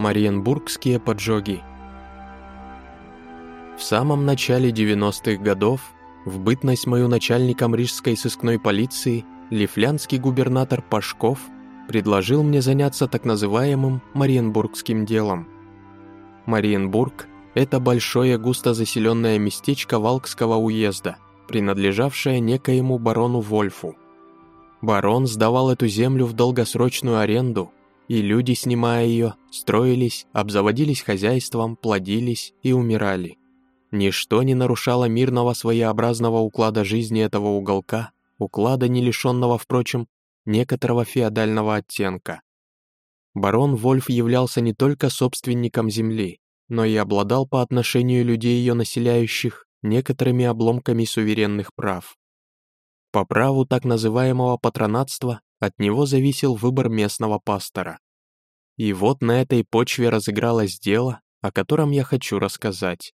Мариенбургские поджоги В самом начале 90-х годов, в бытность мою начальником рижской сыскной полиции, лифлянский губернатор Пашков предложил мне заняться так называемым Мариенбургским делом. Мариенбург – это большое густо заселенное местечко Валкского уезда, принадлежавшее некоему барону Вольфу. Барон сдавал эту землю в долгосрочную аренду, и люди, снимая ее, строились, обзаводились хозяйством, плодились и умирали. Ничто не нарушало мирного своеобразного уклада жизни этого уголка, уклада, не лишенного, впрочем, некоторого феодального оттенка. Барон Вольф являлся не только собственником земли, но и обладал по отношению людей ее населяющих некоторыми обломками суверенных прав. По праву так называемого патронатства от него зависел выбор местного пастора. И вот на этой почве разыгралось дело, о котором я хочу рассказать.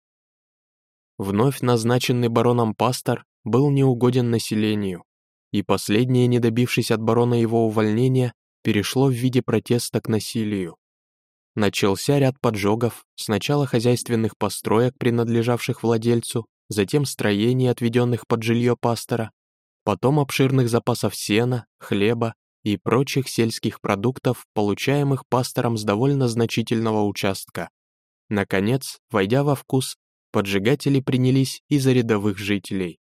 Вновь назначенный бароном пастор был неугоден населению, и последнее, не добившись от барона его увольнения, перешло в виде протеста к насилию. Начался ряд поджогов, сначала хозяйственных построек, принадлежавших владельцу, затем строений, отведенных под жилье пастора, потом обширных запасов сена, хлеба и прочих сельских продуктов, получаемых пастором с довольно значительного участка. Наконец, войдя во вкус, поджигатели принялись и за рядовых жителей.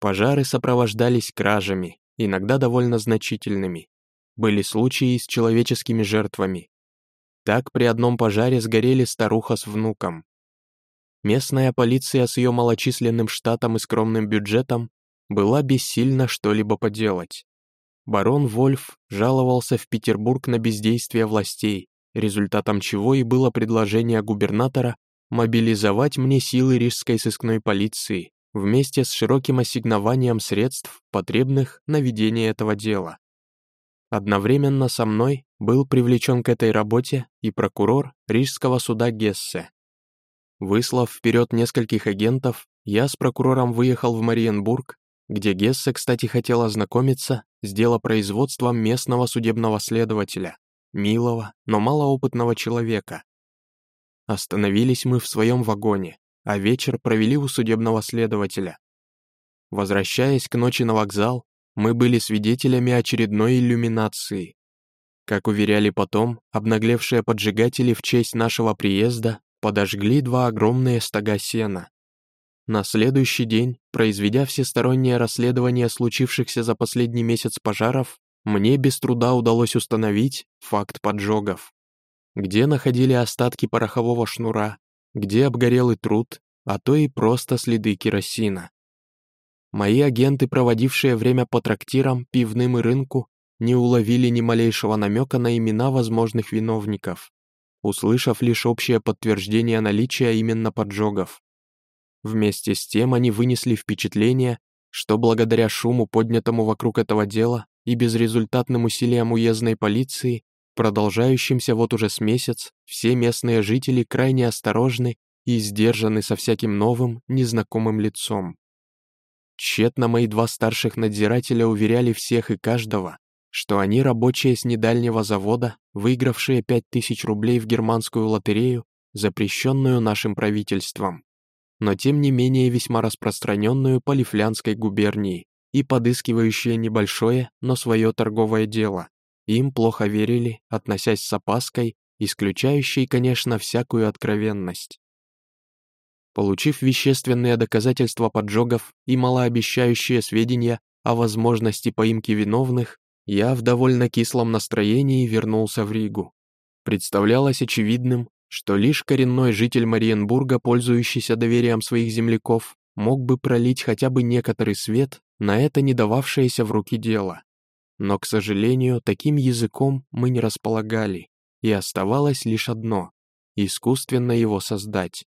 Пожары сопровождались кражами, иногда довольно значительными. Были случаи с человеческими жертвами. Так при одном пожаре сгорели старуха с внуком. Местная полиция с ее малочисленным штатом и скромным бюджетом была бессильна что-либо поделать. Барон Вольф жаловался в Петербург на бездействие властей, результатом чего и было предложение губернатора мобилизовать мне силы рижской сыскной полиции вместе с широким ассигнованием средств, потребных на ведение этого дела. Одновременно со мной был привлечен к этой работе и прокурор Рижского суда Гессе. Выслав вперед нескольких агентов, я с прокурором выехал в Мариенбург где Гессе, кстати, хотел ознакомиться с делопроизводством местного судебного следователя, милого, но малоопытного человека. Остановились мы в своем вагоне, а вечер провели у судебного следователя. Возвращаясь к ночи на вокзал, мы были свидетелями очередной иллюминации. Как уверяли потом, обнаглевшие поджигатели в честь нашего приезда подожгли два огромные стога сена. На следующий день, произведя всестороннее расследование случившихся за последний месяц пожаров, мне без труда удалось установить факт поджогов. Где находили остатки порохового шнура, где обгорелый труд, а то и просто следы керосина. Мои агенты, проводившие время по трактирам, пивным и рынку, не уловили ни малейшего намека на имена возможных виновников, услышав лишь общее подтверждение наличия именно поджогов. Вместе с тем они вынесли впечатление, что благодаря шуму, поднятому вокруг этого дела, и безрезультатным усилиям уездной полиции, продолжающимся вот уже с месяц, все местные жители крайне осторожны и сдержаны со всяким новым, незнакомым лицом. Тщетно мои два старших надзирателя уверяли всех и каждого, что они рабочие с недальнего завода, выигравшие пять тысяч рублей в германскую лотерею, запрещенную нашим правительством но тем не менее весьма распространенную по Лифлянской губернии и подыскивающие небольшое, но свое торговое дело. Им плохо верили, относясь с опаской, исключающей, конечно, всякую откровенность. Получив вещественные доказательства поджогов и малообещающие сведения о возможности поимки виновных, я в довольно кислом настроении вернулся в Ригу. Представлялось очевидным, что лишь коренной житель Мариенбурга, пользующийся доверием своих земляков, мог бы пролить хотя бы некоторый свет на это не дававшееся в руки дело. Но, к сожалению, таким языком мы не располагали, и оставалось лишь одно — искусственно его создать.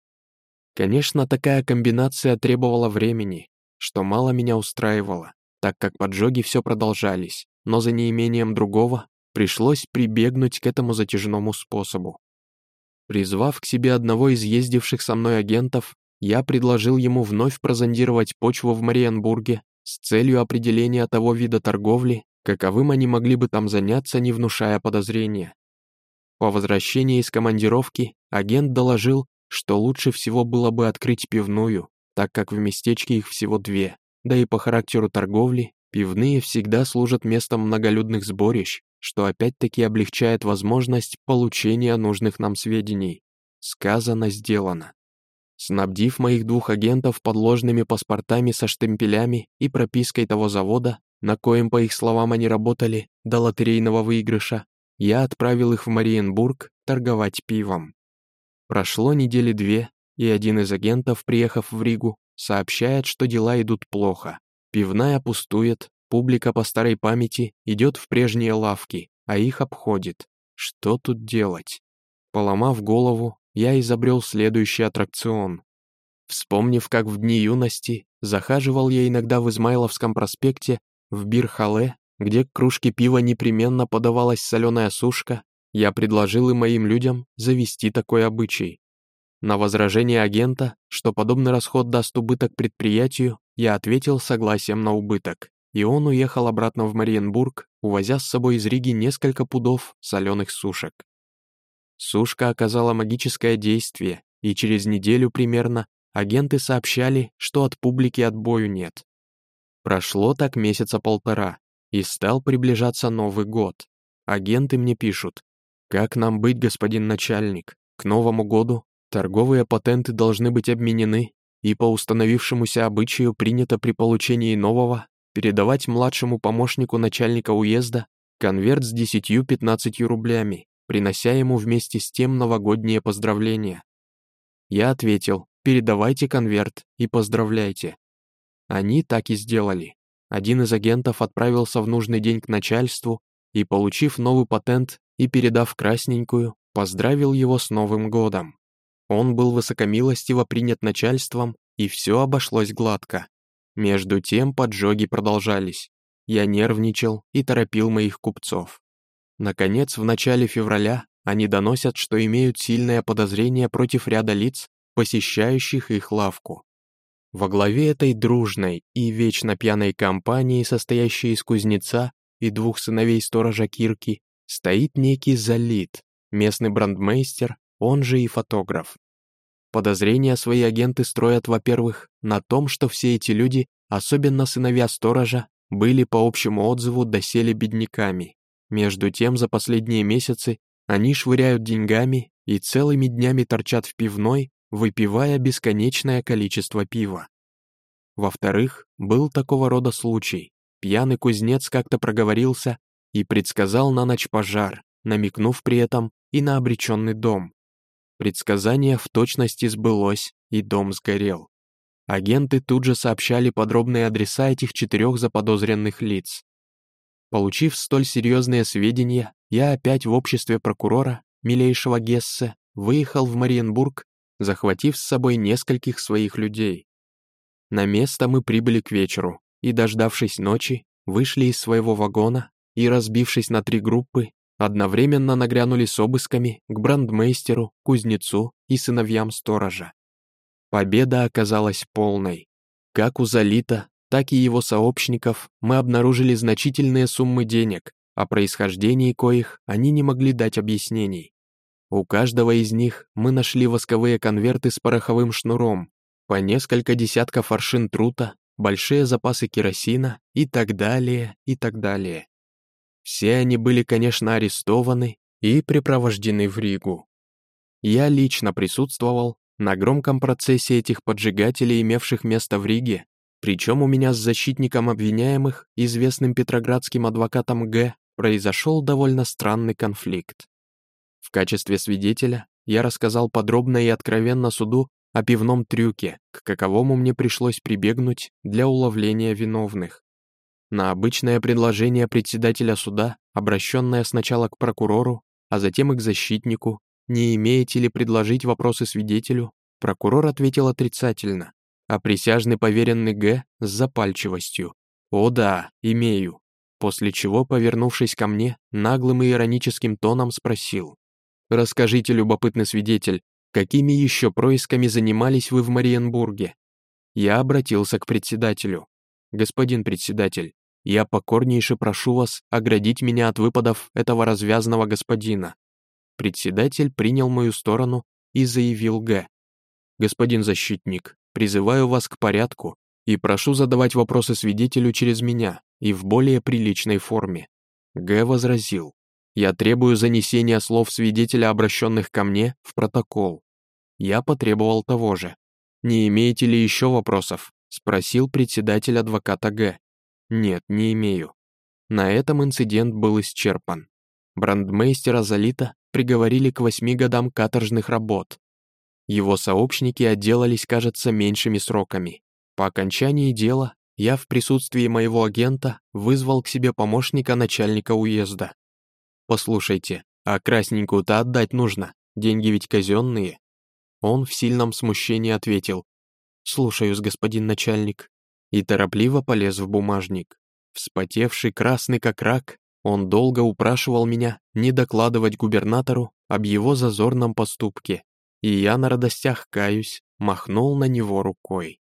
Конечно, такая комбинация требовала времени, что мало меня устраивало, так как поджоги все продолжались, но за неимением другого пришлось прибегнуть к этому затяжному способу. Призвав к себе одного из ездивших со мной агентов, я предложил ему вновь прозондировать почву в Мариенбурге с целью определения того вида торговли, каковым они могли бы там заняться, не внушая подозрения. По возвращении из командировки агент доложил, что лучше всего было бы открыть пивную, так как в местечке их всего две, да и по характеру торговли пивные всегда служат местом многолюдных сборищ, что опять-таки облегчает возможность получения нужных нам сведений. Сказано, сделано. Снабдив моих двух агентов подложными паспортами со штемпелями и пропиской того завода, на коем, по их словам, они работали, до лотерейного выигрыша, я отправил их в Мариенбург торговать пивом. Прошло недели две, и один из агентов, приехав в Ригу, сообщает, что дела идут плохо. Пивная пустует, публика по старой памяти идет в прежние лавки, а их обходит. Что тут делать? Поломав голову, я изобрел следующий аттракцион. Вспомнив, как в дни юности захаживал я иногда в Измайловском проспекте в Бирхале, где к кружке пива непременно подавалась соленая сушка, я предложил и моим людям завести такой обычай. На возражение агента, что подобный расход даст убыток предприятию, я ответил согласием на убыток, и он уехал обратно в Мариенбург, увозя с собой из Риги несколько пудов соленых сушек. Сушка оказала магическое действие, и через неделю примерно агенты сообщали, что от публики отбою нет. Прошло так месяца полтора, и стал приближаться Новый год. Агенты мне пишут, «Как нам быть, господин начальник? К Новому году торговые патенты должны быть обменены, и по установившемуся обычаю принято при получении нового передавать младшему помощнику начальника уезда конверт с 10-15 рублями, принося ему вместе с тем новогодние поздравления. Я ответил, передавайте конверт и поздравляйте. Они так и сделали. Один из агентов отправился в нужный день к начальству и, получив новый патент и передав красненькую, поздравил его с Новым годом. Он был высокомилостиво принят начальством, и все обошлось гладко. Между тем поджоги продолжались. Я нервничал и торопил моих купцов. Наконец, в начале февраля они доносят, что имеют сильное подозрение против ряда лиц, посещающих их лавку. Во главе этой дружной и вечно пьяной компании, состоящей из кузнеца и двух сыновей сторожа Кирки, стоит некий Залит, местный брандмейстер, он же и фотограф. Подозрения свои агенты строят, во-первых, на том, что все эти люди, особенно сыновья сторожа, были по общему отзыву доселе бедняками. Между тем, за последние месяцы они швыряют деньгами и целыми днями торчат в пивной, выпивая бесконечное количество пива. Во-вторых, был такого рода случай. Пьяный кузнец как-то проговорился и предсказал на ночь пожар, намекнув при этом и на обреченный дом. Предсказание в точности сбылось, и дом сгорел. Агенты тут же сообщали подробные адреса этих четырех заподозренных лиц. Получив столь серьезные сведения, я опять в обществе прокурора, милейшего Гессе, выехал в Мариенбург, захватив с собой нескольких своих людей. На место мы прибыли к вечеру, и, дождавшись ночи, вышли из своего вагона и, разбившись на три группы, одновременно нагрянули с обысками к брандмейстеру, кузнецу и сыновьям сторожа. Победа оказалась полной. Как у Залита, так и его сообщников мы обнаружили значительные суммы денег, о происхождении коих они не могли дать объяснений. У каждого из них мы нашли восковые конверты с пороховым шнуром, по несколько десятков аршин трута, большие запасы керосина и так далее, и так далее. Все они были, конечно, арестованы и припровождены в Ригу. Я лично присутствовал на громком процессе этих поджигателей, имевших место в Риге, причем у меня с защитником обвиняемых, известным петроградским адвокатом Г., произошел довольно странный конфликт. В качестве свидетеля я рассказал подробно и откровенно суду о пивном трюке, к каковому мне пришлось прибегнуть для уловления виновных. На обычное предложение председателя суда, обращенное сначала к прокурору, а затем и к защитнику, не имеете ли предложить вопросы свидетелю, прокурор ответил отрицательно, а присяжный поверенный Г. с запальчивостью. «О да, имею». После чего, повернувшись ко мне, наглым и ироническим тоном спросил. «Расскажите, любопытный свидетель, какими еще происками занимались вы в Мариенбурге?» Я обратился к председателю. «Господин председатель, я покорнейше прошу вас оградить меня от выпадов этого развязного господина. Председатель принял мою сторону и заявил Г. «Господин защитник, призываю вас к порядку и прошу задавать вопросы свидетелю через меня и в более приличной форме». Г. возразил. «Я требую занесения слов свидетеля, обращенных ко мне, в протокол». Я потребовал того же. «Не имеете ли еще вопросов?» — спросил председатель адвоката Г. «Нет, не имею». На этом инцидент был исчерпан. Брандмейстера Залита приговорили к восьми годам каторжных работ. Его сообщники отделались, кажется, меньшими сроками. По окончании дела я в присутствии моего агента вызвал к себе помощника начальника уезда. «Послушайте, а красненькую-то отдать нужно, деньги ведь казенные». Он в сильном смущении ответил «Слушаюсь, господин начальник», и торопливо полез в бумажник. Вспотевший красный как рак, он долго упрашивал меня не докладывать губернатору об его зазорном поступке, и я на радостях каюсь, махнул на него рукой.